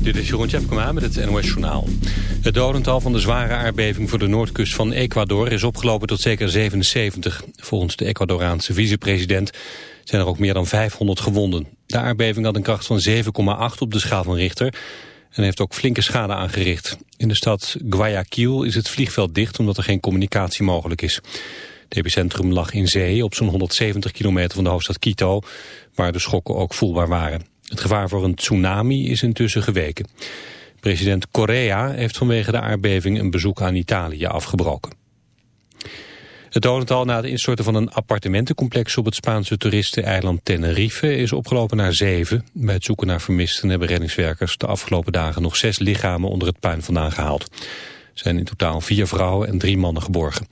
Dit is Jeroen Tjepkema met het NOS Journaal. Het dodental van de zware aardbeving voor de noordkust van Ecuador is opgelopen tot zeker 77. Volgens de Ecuadoraanse vicepresident zijn er ook meer dan 500 gewonden. De aardbeving had een kracht van 7,8 op de schaal van Richter en heeft ook flinke schade aangericht. In de stad Guayaquil is het vliegveld dicht omdat er geen communicatie mogelijk is. Het epicentrum lag in zee op zo'n 170 kilometer van de hoofdstad Quito, waar de schokken ook voelbaar waren. Het gevaar voor een tsunami is intussen geweken. President Correa heeft vanwege de aardbeving een bezoek aan Italië afgebroken. Het dodental na het instorten van een appartementencomplex op het Spaanse toeristeneiland Tenerife is opgelopen naar zeven. Bij het zoeken naar vermisten hebben reddingswerkers de afgelopen dagen nog zes lichamen onder het puin vandaan gehaald. Er zijn in totaal vier vrouwen en drie mannen geborgen.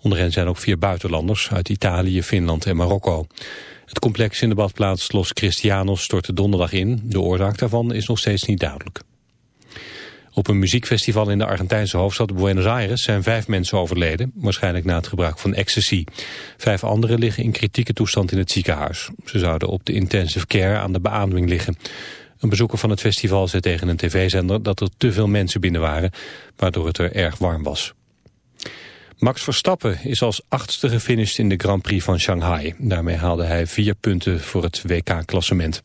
Onder hen zijn ook vier buitenlanders uit Italië, Finland en Marokko. Het complex in de badplaats Los Cristianos stortte donderdag in. De oorzaak daarvan is nog steeds niet duidelijk. Op een muziekfestival in de Argentijnse hoofdstad Buenos Aires zijn vijf mensen overleden, waarschijnlijk na het gebruik van ecstasy. Vijf anderen liggen in kritieke toestand in het ziekenhuis. Ze zouden op de intensive care aan de beademing liggen. Een bezoeker van het festival zei tegen een tv-zender dat er te veel mensen binnen waren, waardoor het er erg warm was. Max Verstappen is als achtste gefinished in de Grand Prix van Shanghai. Daarmee haalde hij vier punten voor het WK-klassement.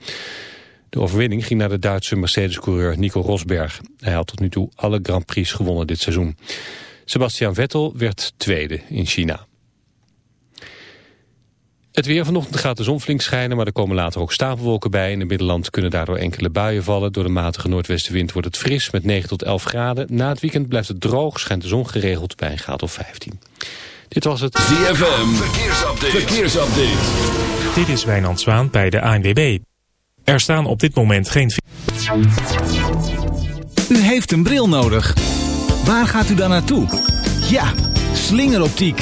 De overwinning ging naar de Duitse Mercedes-coureur Nico Rosberg. Hij had tot nu toe alle Grand Prix gewonnen dit seizoen. Sebastian Vettel werd tweede in China. Het weer vanochtend gaat de zon flink schijnen, maar er komen later ook stapelwolken bij. In het Middenland kunnen daardoor enkele buien vallen. Door de matige noordwestenwind wordt het fris met 9 tot 11 graden. Na het weekend blijft het droog, schijnt de zon geregeld bij een graad of 15. Dit was het ZFM Verkeersupdate. Verkeersupdate. Dit is Wijnand Zwaan bij de ANWB. Er staan op dit moment geen... U heeft een bril nodig. Waar gaat u dan naartoe? Ja, slingeroptiek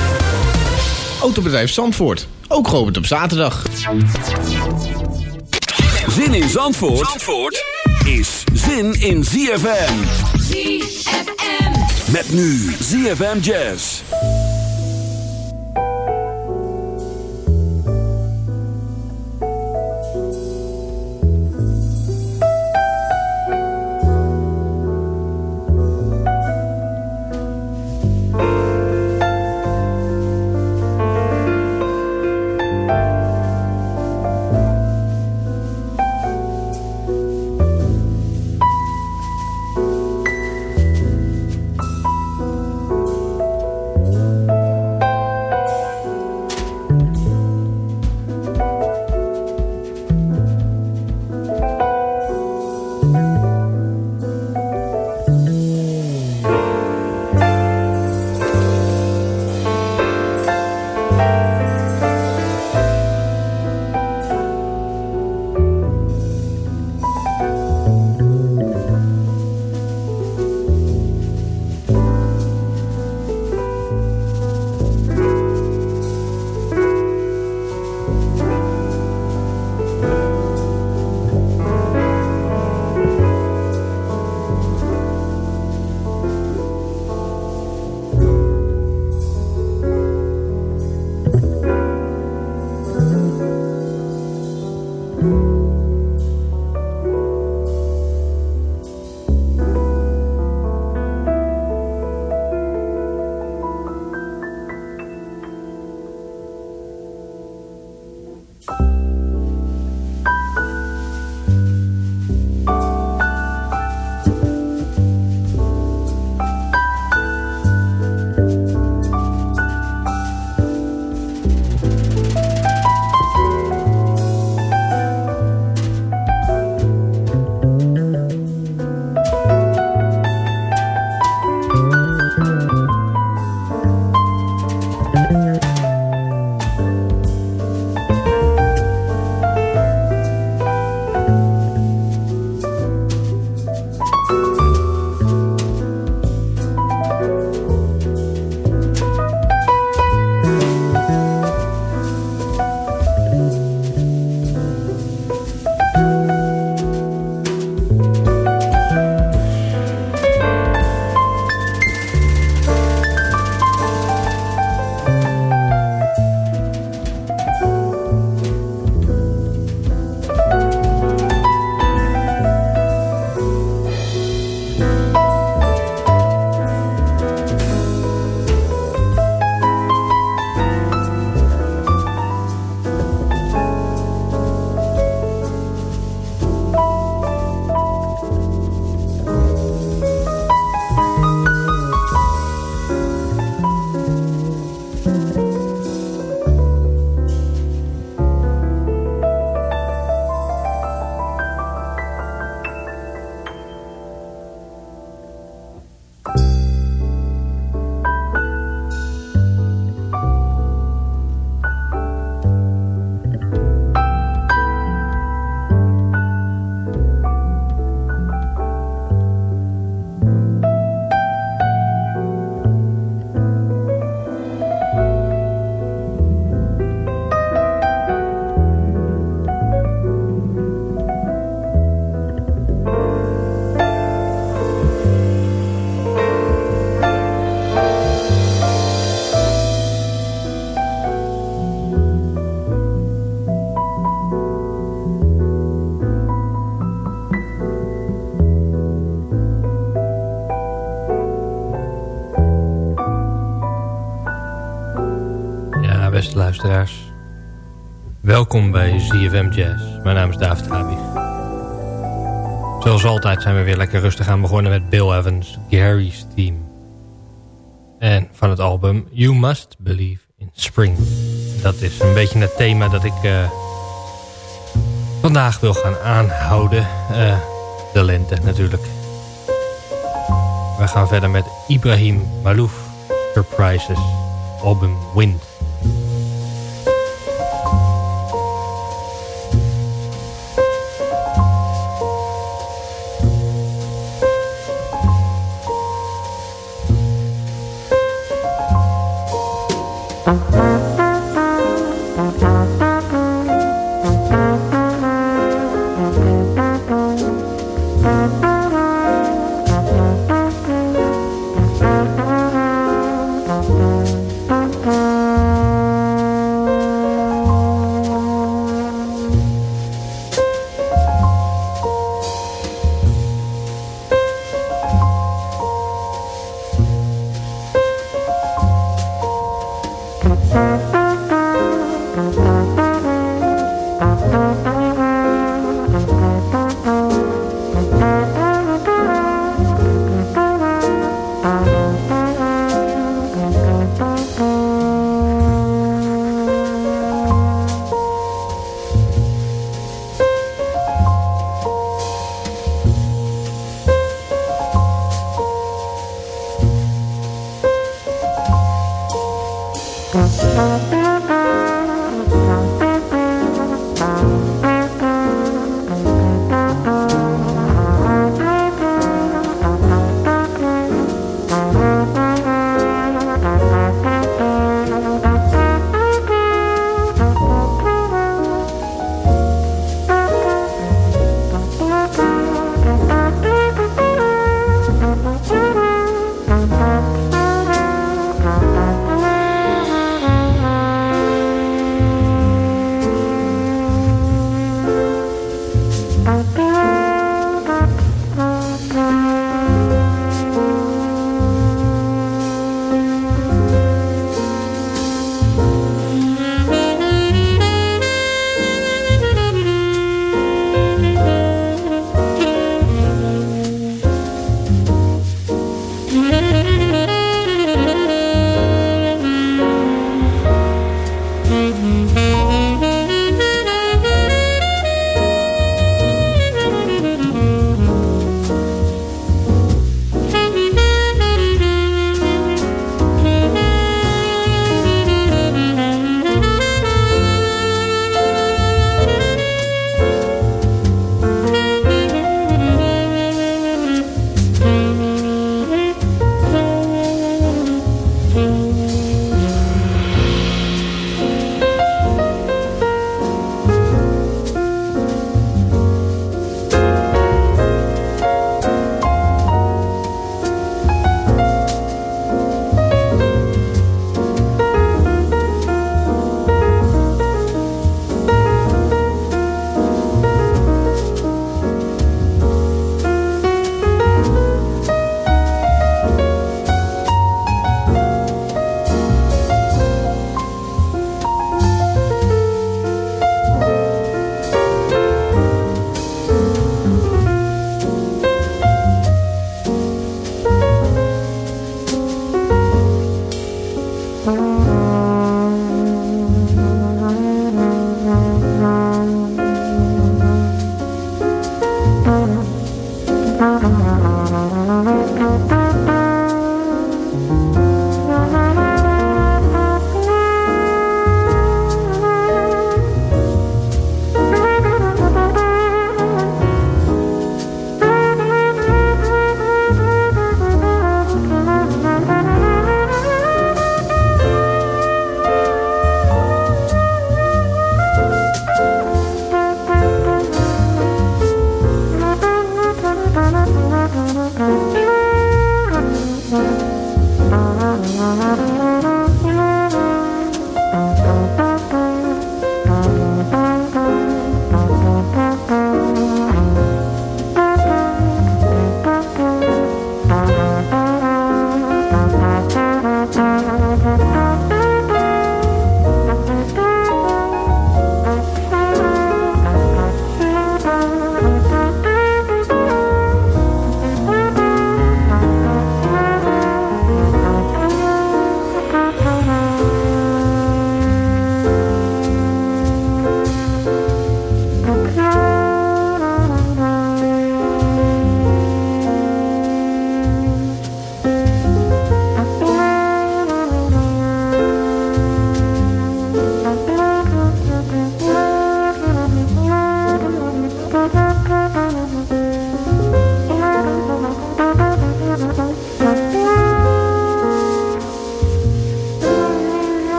Autobedrijf Zandvoort, ook geopend op zaterdag. Zin in Zandvoort, Zandvoort is zin in ZFM. ZFM. Met nu ZFM Jazz. Welkom bij ZFM Jazz. Mijn naam is David Habig. Zoals altijd zijn we weer lekker rustig aan begonnen met Bill Evans, Gary's Team. En van het album You Must Believe in Spring. Dat is een beetje het thema dat ik uh, vandaag wil gaan aanhouden. Uh, de lente natuurlijk. We gaan verder met Ibrahim Malouf Surprises, album Wind. 嗯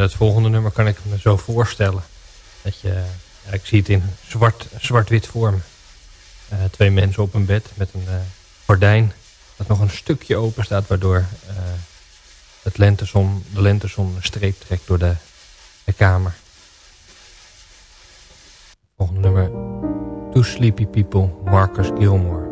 Het volgende nummer kan ik me zo voorstellen. Dat je, ik zie het in zwart, zwart-wit vorm. Uh, twee mensen op een bed met een uh, gordijn dat nog een stukje open staat... waardoor uh, het lentezon, de lentezon een streep trekt door de, de kamer. Volgende nummer. Two Sleepy People, Marcus Gilmore.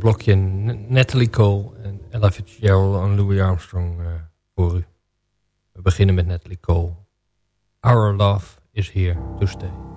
Blokje Natalie Cole en Ella Fitzgerald en Louis Armstrong uh, voor u. We beginnen met Natalie Cole. Our love is here to stay.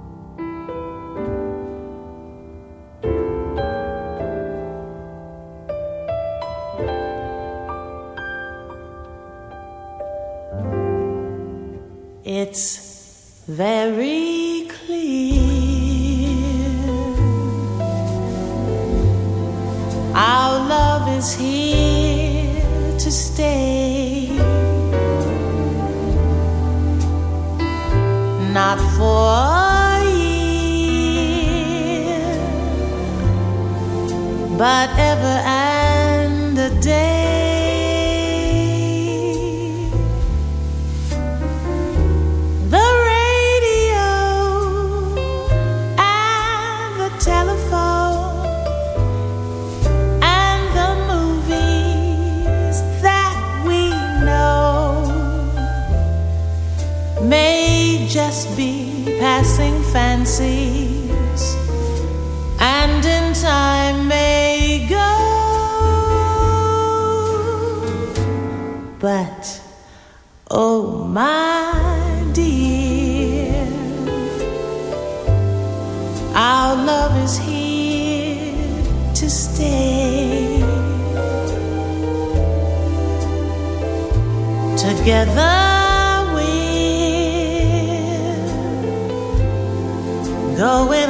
Though it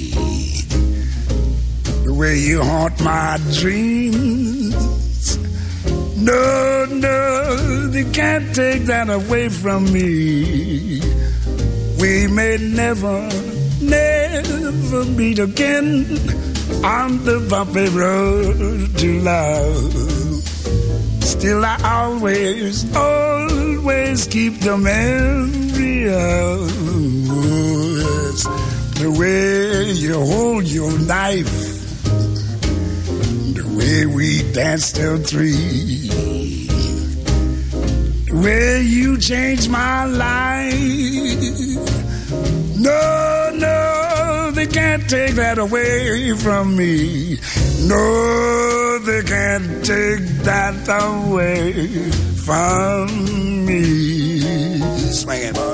way you haunt my dreams. No, no, they can't take that away from me. We may never, never meet again on the bumpy road to love. Still, I always, always keep the memory of the way you hold your knife, the we danced till three, way you changed my life. No, no, they can't take that away from me. No, they can't take that away from me. Swing it,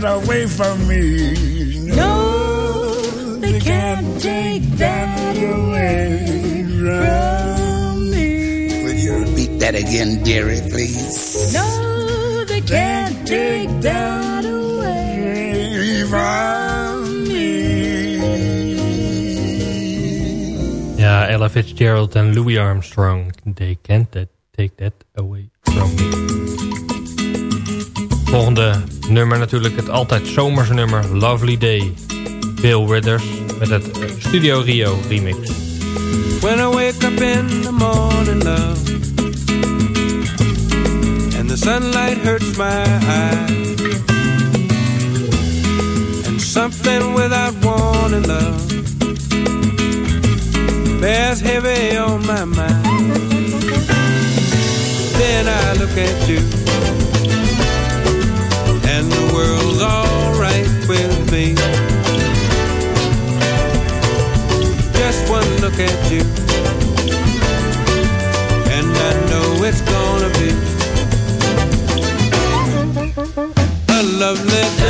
that away from me. No, they can't take that away from me. Will you repeat that again, dearie, please? No, they can't take that away from me. Ja, Ella Fitzgerald en Louis Armstrong. They can't that- take that nummer natuurlijk het altijd zomerse nummer Lovely Day. Bill Withers met het Studio Rio remix. When I wake up in the morning, love, and the sunlight hurts my eyes, and something without warning, love, bears heavy on my mind. Then I look at you, with. Just one look at you, and I know it's gonna be a lovely day.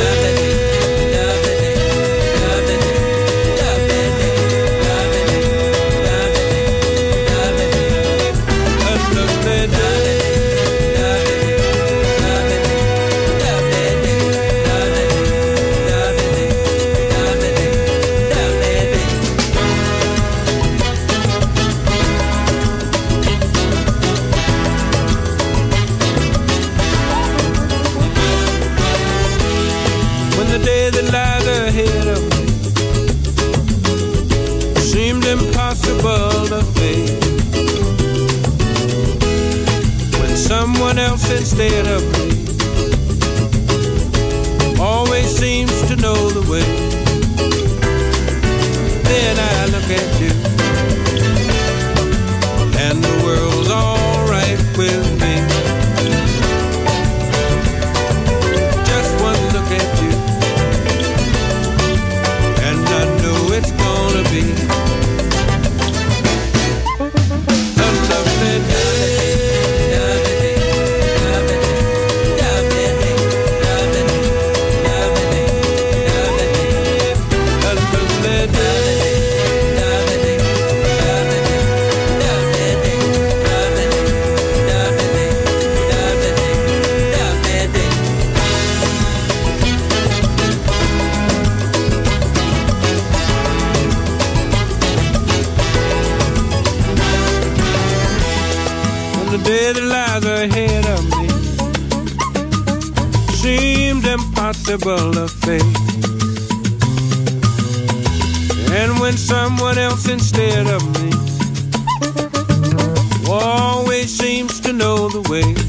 away.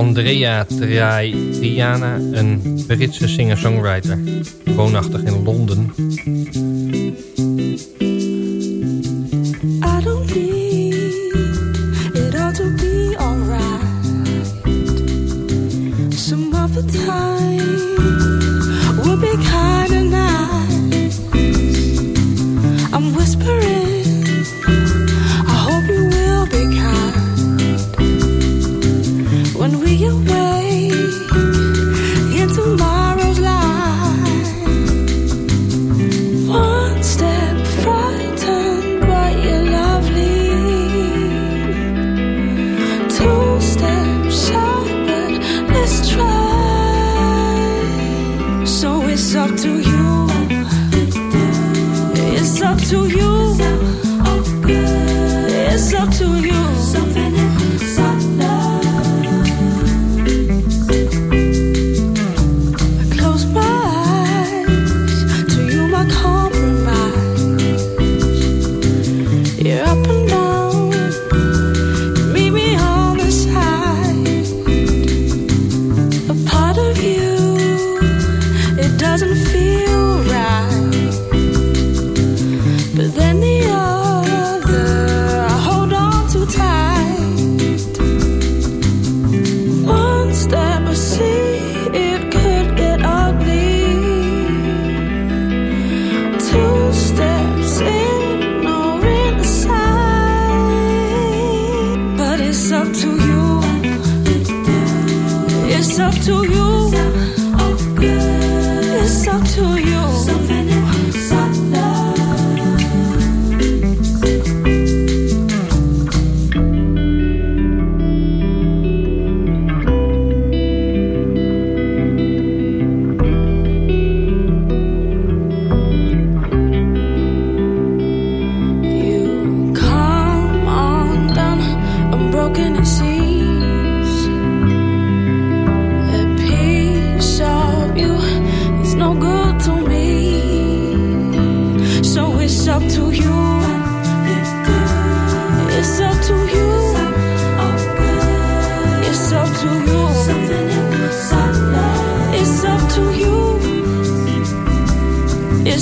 Andrea Triana, een Britse singer-songwriter, woonachtig in Londen.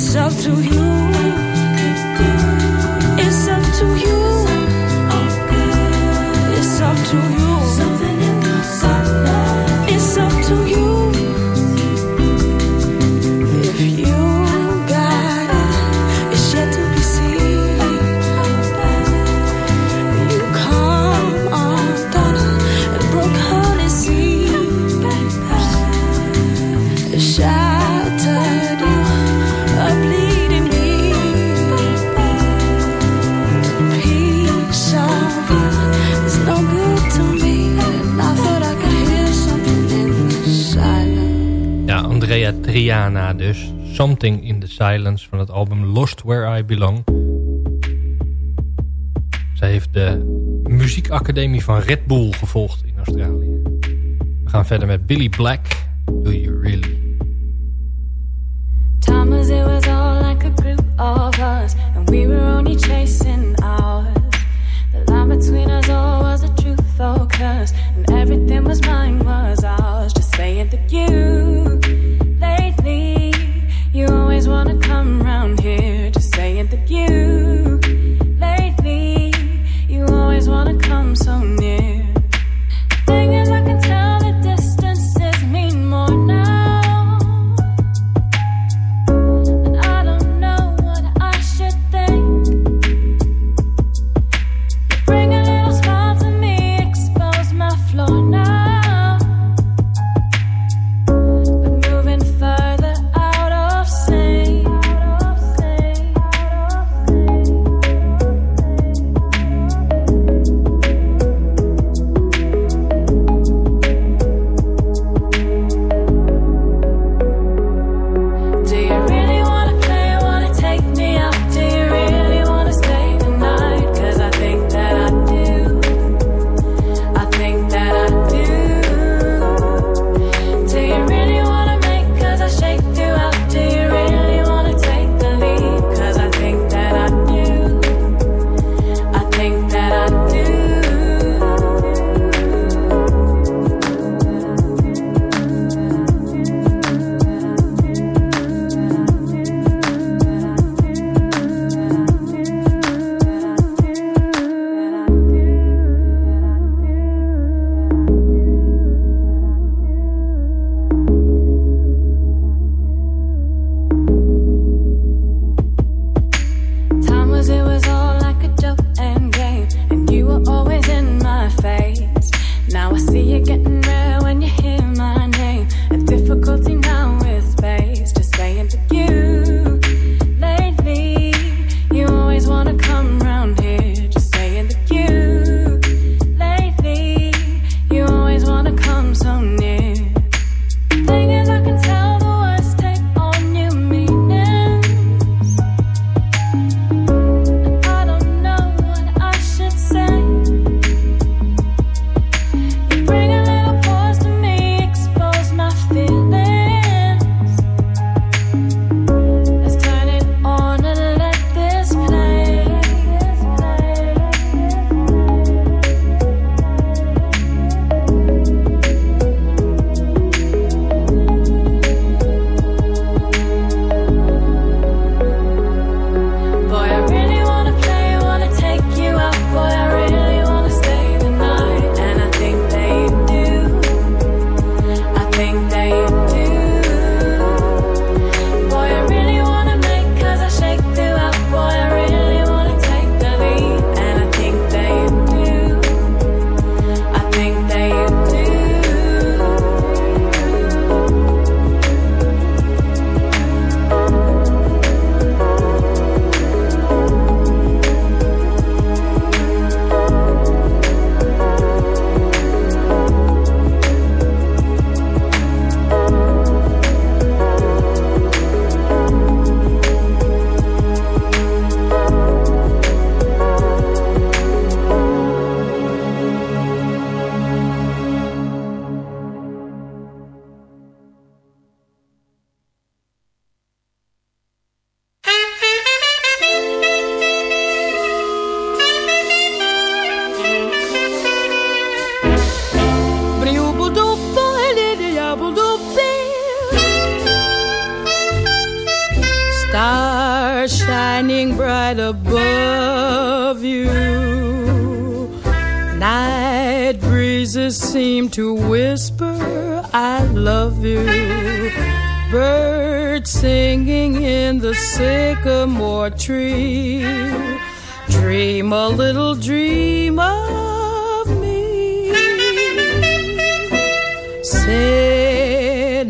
myself to you. Something in the Silence van het album Lost Where I Belong. Zij heeft de muziekacademie van Red Bull gevolgd in Australië. We gaan verder met Billy Black...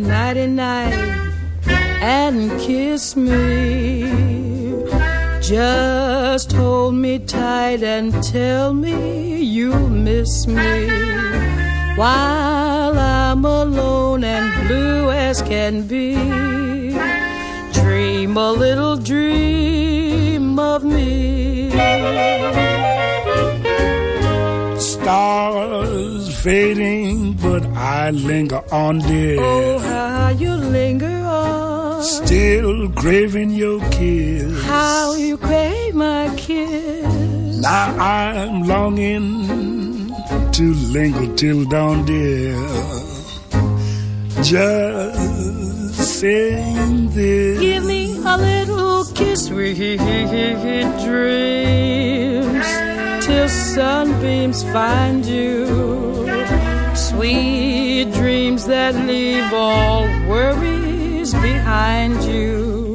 nighty night and kiss me. Just hold me tight and tell me you'll miss me while I'm alone and blue as can be. Dream a little dream of me. fading, but I linger on, dear. Oh, how you linger on. Still craving your kiss. How you crave my kiss. Now I'm longing to linger till dawn, dear. Just sing this. Give me a little kiss, sweet dreams till sunbeams find you Sweet dreams that leave all worries behind you.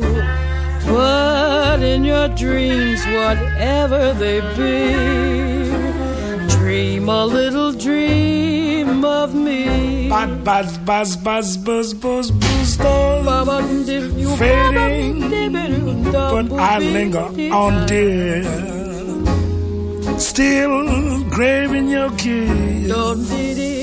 But in your dreams, whatever they be, dream a little dream of me. Buzz, buzz, buzz, buzz, buzz, buzz, buzz. buzz, Fading, but I linger on, dear. Still craving your kiss.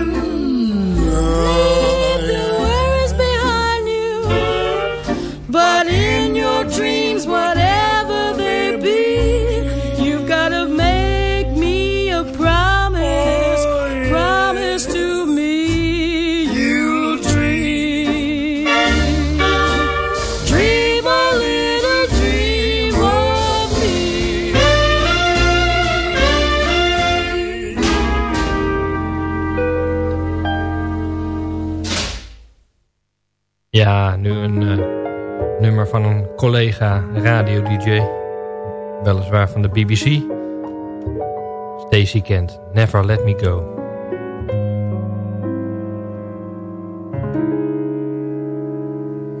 Collega radio-dj. Weliswaar van de BBC. Stacey Kent, Never Let Me Go.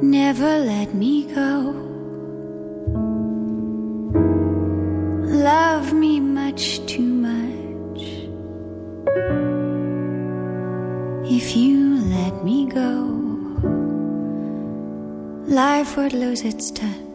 Never let me go. Love me much too life would lose its touch.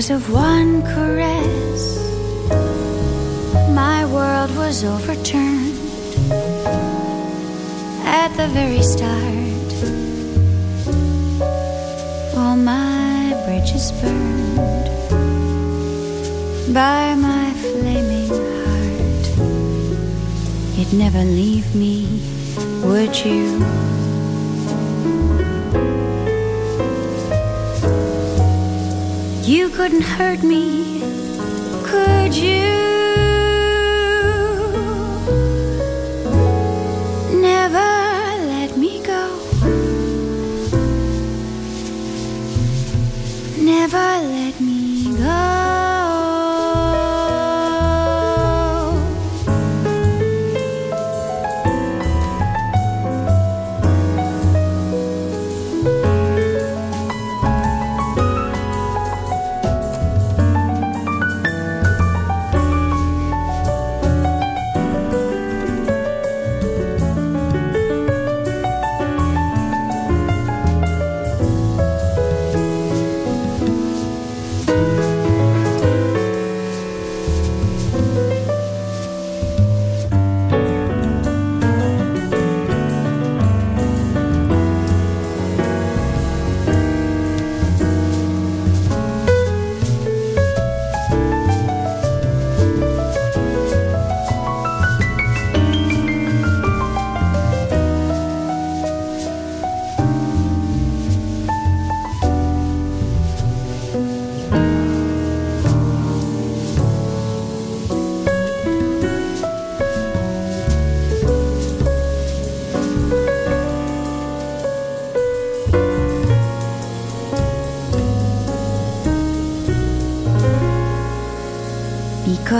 Because of one caress, my world was overturned at the very start. All my bridges burned by my flaming heart. You'd never leave me, would you? You couldn't hurt me, could you?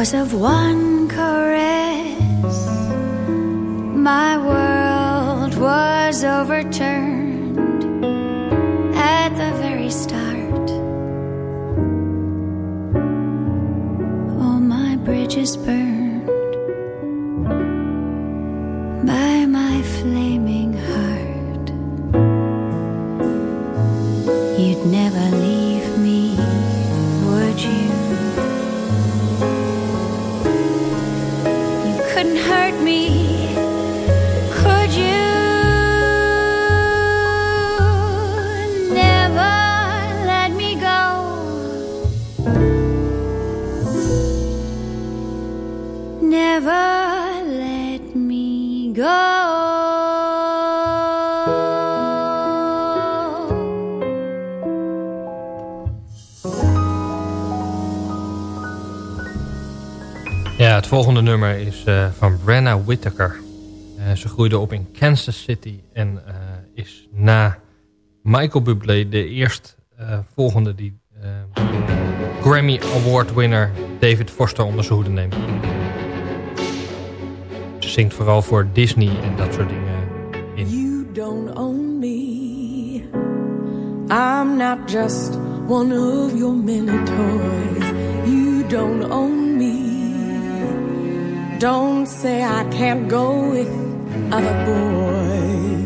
Because of one caress, my world was overturned at the very start. All my bridges burned is eh, van Brenna Whittaker. Eh, ze groeide op in Kansas City en eh, is na Michael Bublé de eerst volgende die Grammy Award winner David Foster onder zijn hoede neemt. Ze zingt vooral voor Disney en dat soort dingen in. You don't own me. I'm not just one of your many toys. You don't own. Don't say I can't go with other boys.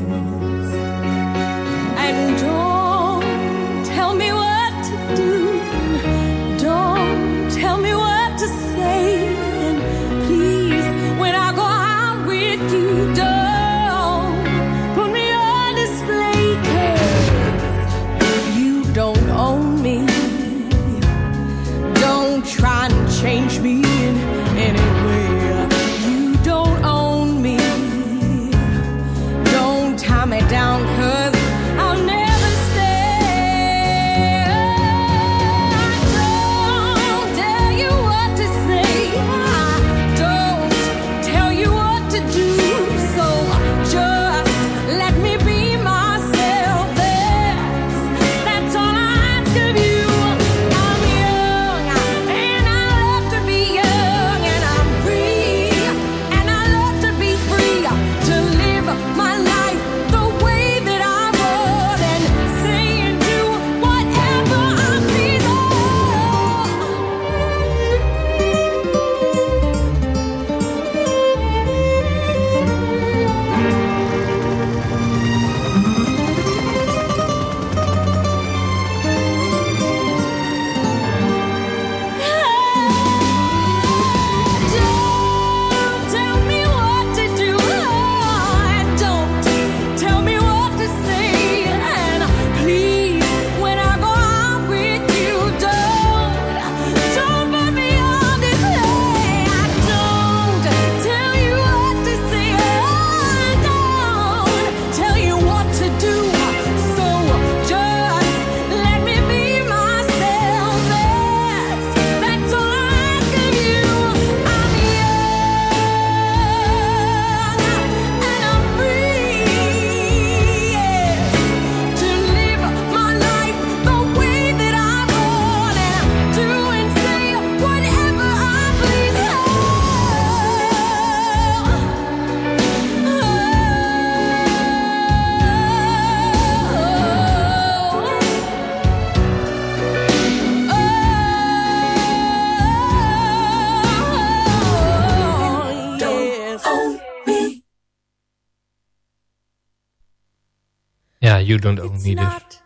You Don't Own Me dus.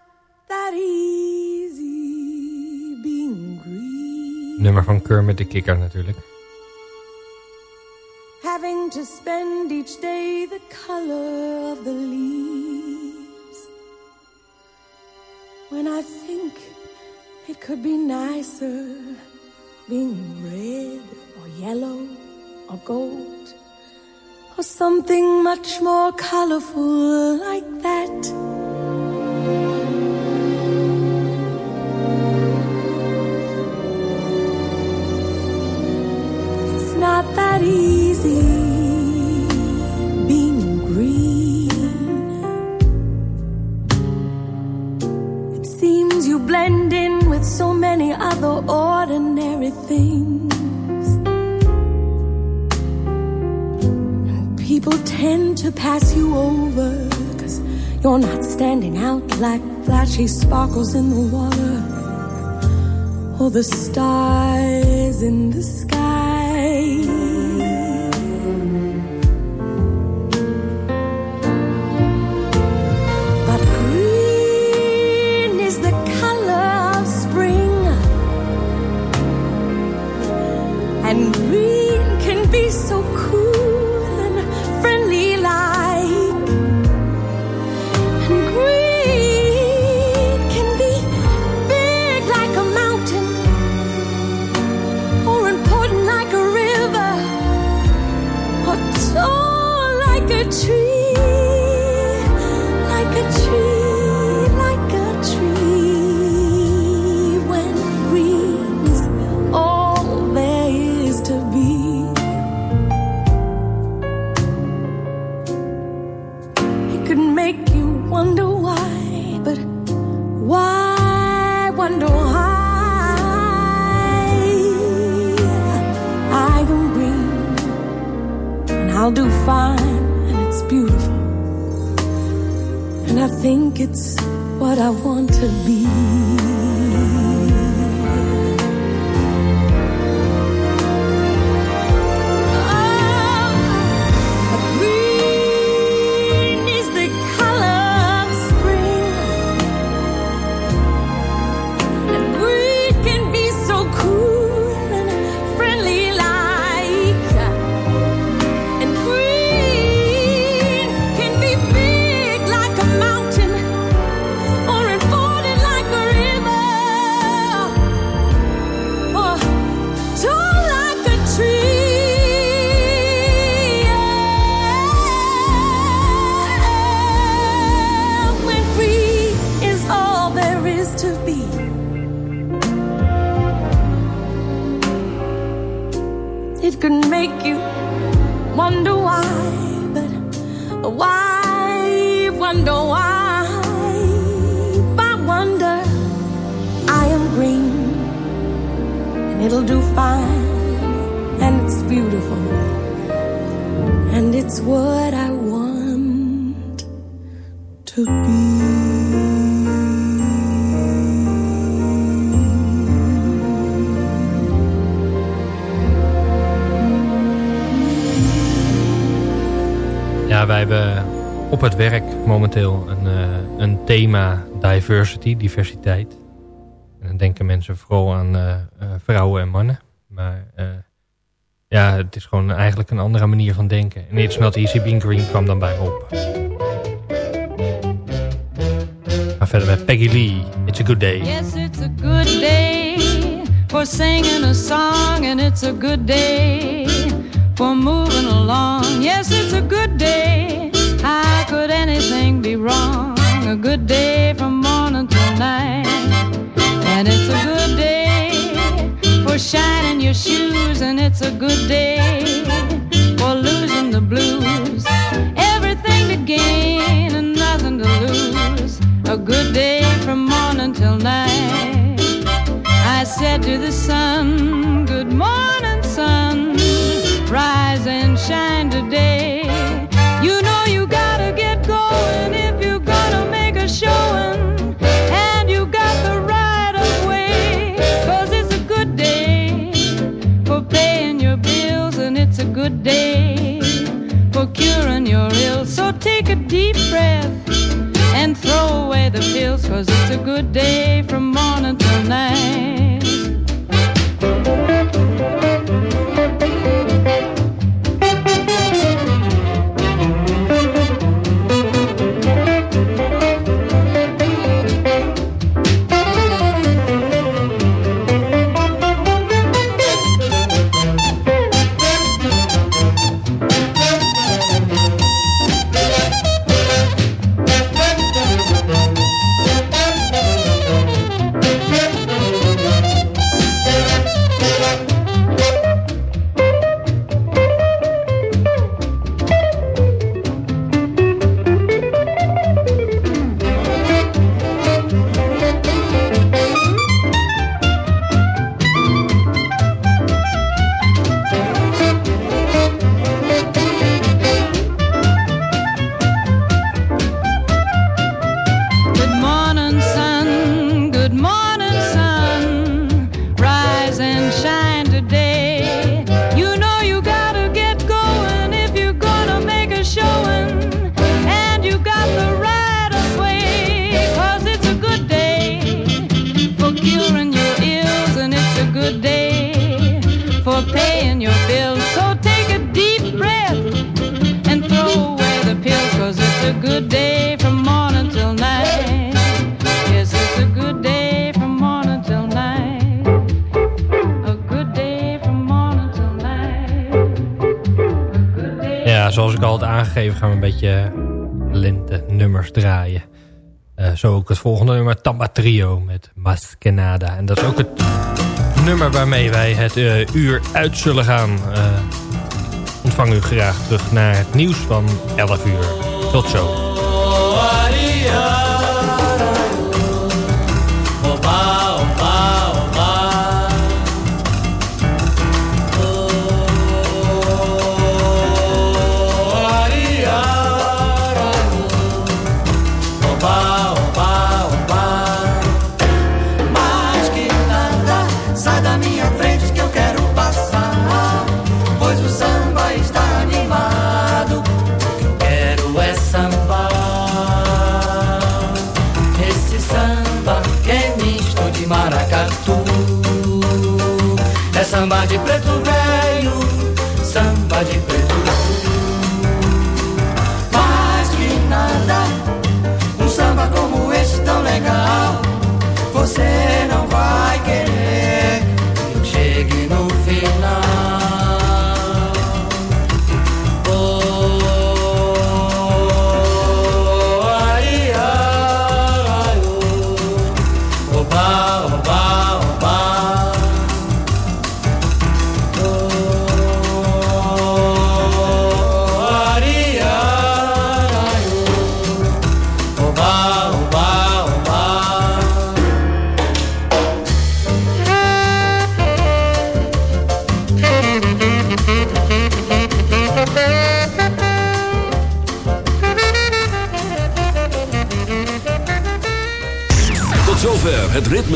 That easy being green. Nummer van Kermit de Kikker natuurlijk. Having to spend each day the color of the leaves. When I think it could be nicer being red or yellow or gold or something much more colorful like that. easy being green. It seems you blend in with so many other ordinary things. People tend to pass you over because you're not standing out like flashy sparkles in the water or the stars in the sky. It could make you wonder why, but why wonder why? I wonder I am green and it'll do fine and it's beautiful and it's what I want to Ja, wij hebben op het werk momenteel een, eh, een thema diversity, diversiteit. En dan denken mensen vooral aan eh, eh, vrouwen en mannen. Maar ja, het is gewoon eigenlijk een andere manier van denken. En It's Not Easy Being Green kwam dan bij op. Maar verder met Peggy Lee, It's a Good Day. Yes, it's a good day for singing a song, and it's a good day for moving along. Yes, it's a good day. How could anything be wrong? A good day from morning till night. And it's a good day for shining your shoes, and it's a good day for losing the blues. Everything to gain and nothing to lose. A good day from morning till night. I said to the sun, Good morning, today. You know you gotta get going if you're gonna make a showing. And you got the right of way. Cause it's a good day for paying your bills, and it's a good day for curing your ills. So take a deep breath and throw away the pills, cause it's a good day from morning till night. Trio met Maskenada. En dat is ook het nummer waarmee wij het eh, uur uit zullen gaan. Eh, ontvang u graag terug naar het nieuws van 11 uur. Tot zo.